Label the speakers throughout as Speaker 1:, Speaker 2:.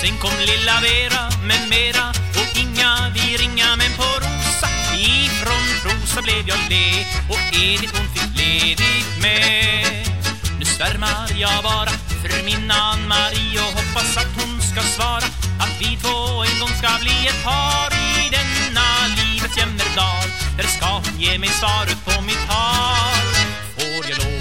Speaker 1: Sen kom lilla Vera med mera. Och inga vi ringa men på Rosa. Ifrån Rosa blev jag le. Och Edith hon fick ledigt med. Nu svärmar jag bara för min Ann-Marie. Och hoppas att hon ska svara Att vi två en gång ska bli ett par I denna livets jämmerdal. Där ska hon ge mig svaret på mitt tal. Får jag lov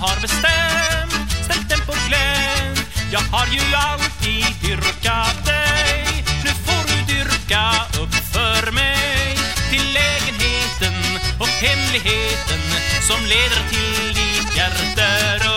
Speaker 1: har bestämt, ställt den på glänt. Jag har ju alltid dyrkat dig. Nu får du dyrka upp för mig. Till lägenheten och hemligheten Som leder till ditt hjärterum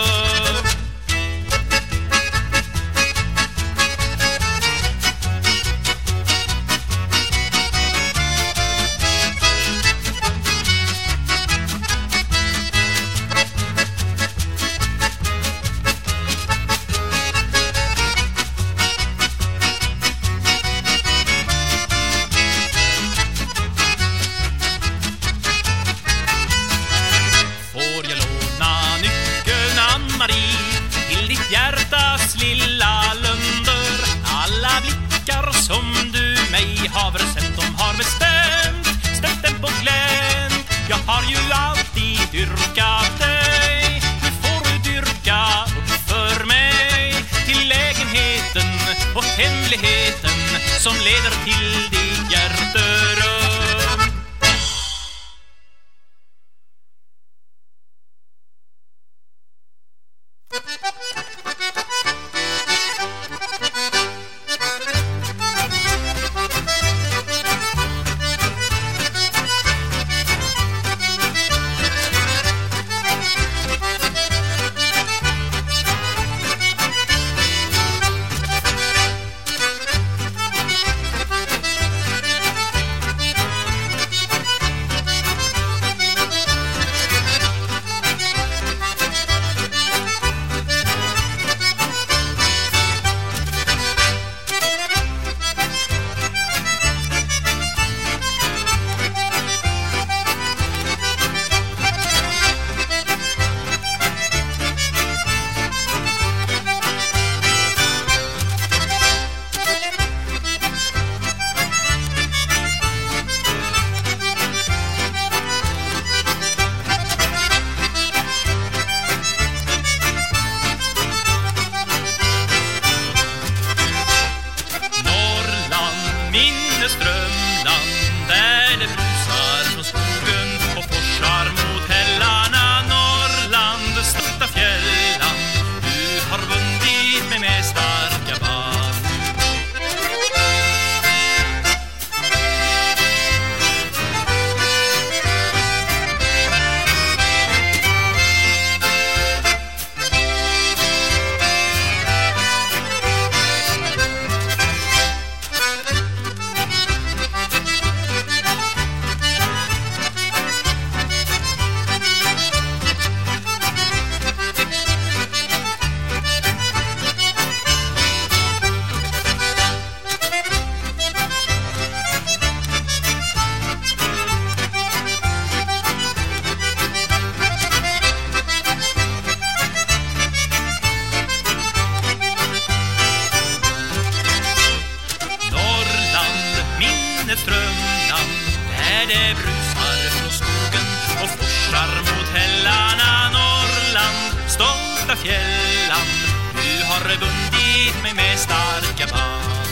Speaker 1: har ju alltid dyrkat dig. Nu får du dyrka upp för mig. Till lägenheten och hemligheten Som leder till ditt hjärterum minnes Där det brusar från skogen och forsar mot hällarna Norrland, stolta fjällan, Du har bundit mig med starka band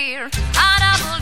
Speaker 2: clear. don't believe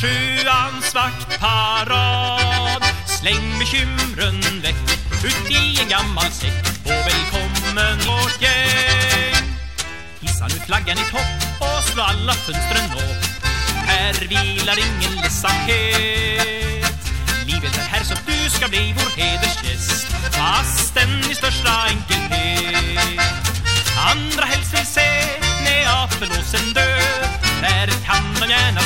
Speaker 1: sjuans vaktparad Släng bekymren väck ut i en gammal säck och välkommen vårt gäng. Hissa nu flaggan i topp och slå alla fönstren upp. Här vilar ingen ledsamhet. Livet är här så du ska bli vår hedersgäst Fastän i största enkelhet. Andra helst vill se Neapel och sen dö Där kan de gärna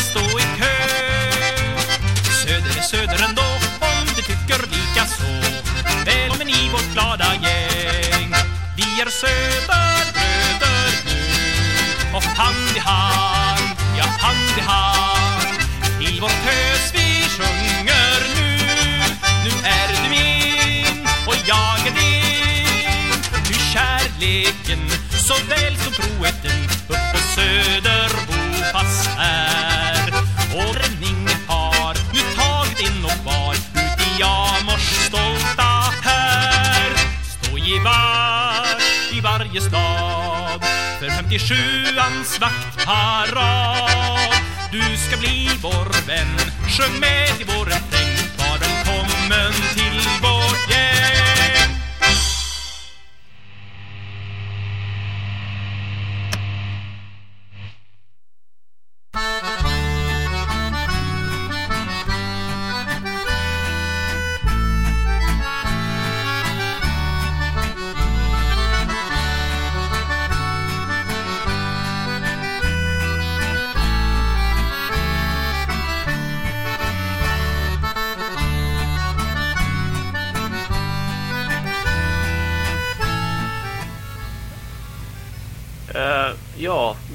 Speaker 1: i sjuans vaktparad. Du ska bli vår vän, sjung med i vår våren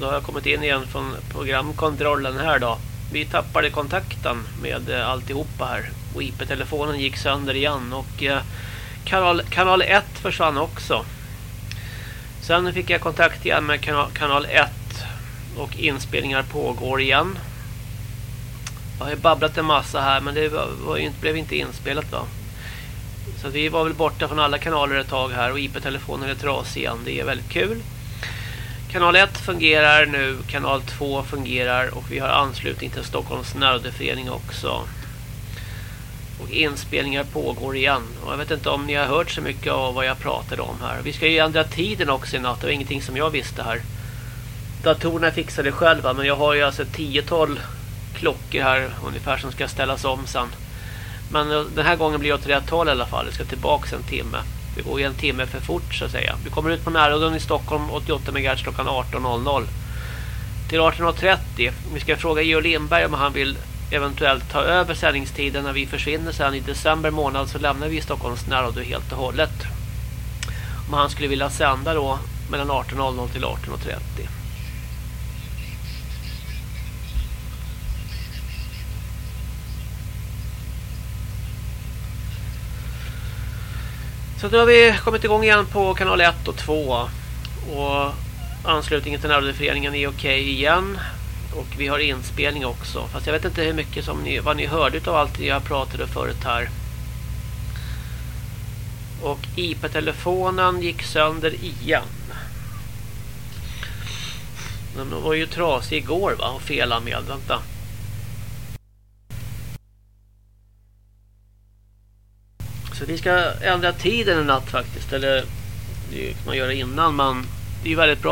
Speaker 3: Då har jag kommit in igen från programkontrollen här då. Vi tappade kontakten med eh, alltihopa här. Och IP-telefonen gick sönder igen och eh, kanal, kanal 1 försvann också. Sen fick jag kontakt igen med kanal, kanal 1 och inspelningar pågår igen. Jag har ju babblat en massa här men det var, inte, blev inte inspelat va. Så vi var väl borta från alla kanaler ett tag här och IP-telefonen är trasig igen. Det är väldigt kul. Kanal 1 fungerar nu, kanal 2 fungerar och vi har anslutning till Stockholms nödförening också. Och inspelningar pågår igen. Och jag vet inte om ni har hört så mycket av vad jag pratade om här. Vi ska ju ändra tiden också i natt. Det var ingenting som jag visste här. Datorerna fixar det själva men jag har ju alltså ett tiotal klockor här ungefär som ska ställas om sen. Men den här gången blir det åt rätt håll i alla fall. Det ska tillbaka en timme. Det går ju en timme för fort så att säga. Vi kommer ut på närradion i Stockholm 88 MHz klockan 18.00. Till 18.30. Vi ska fråga Georg Lindberg om han vill eventuellt ta över sändningstiden när vi försvinner sen i december månad så lämnar vi Stockholms närradio helt och hållet. Om han skulle vilja sända då mellan 18.00 till 18.30. Så nu har vi kommit igång igen på kanal 1 och 2. Och anslutningen till närrådeföreningen är okej okay igen. Och vi har inspelning också. Fast jag vet inte hur mycket som ni, vad ni hörde av allt jag pratade förut här. Och IP-telefonen gick sönder igen. Den var ju trasig igår va? Och felanmäld. Vänta. Så vi ska ändra tiden en natt faktiskt. Eller det kan man göra innan. man... det är väldigt bra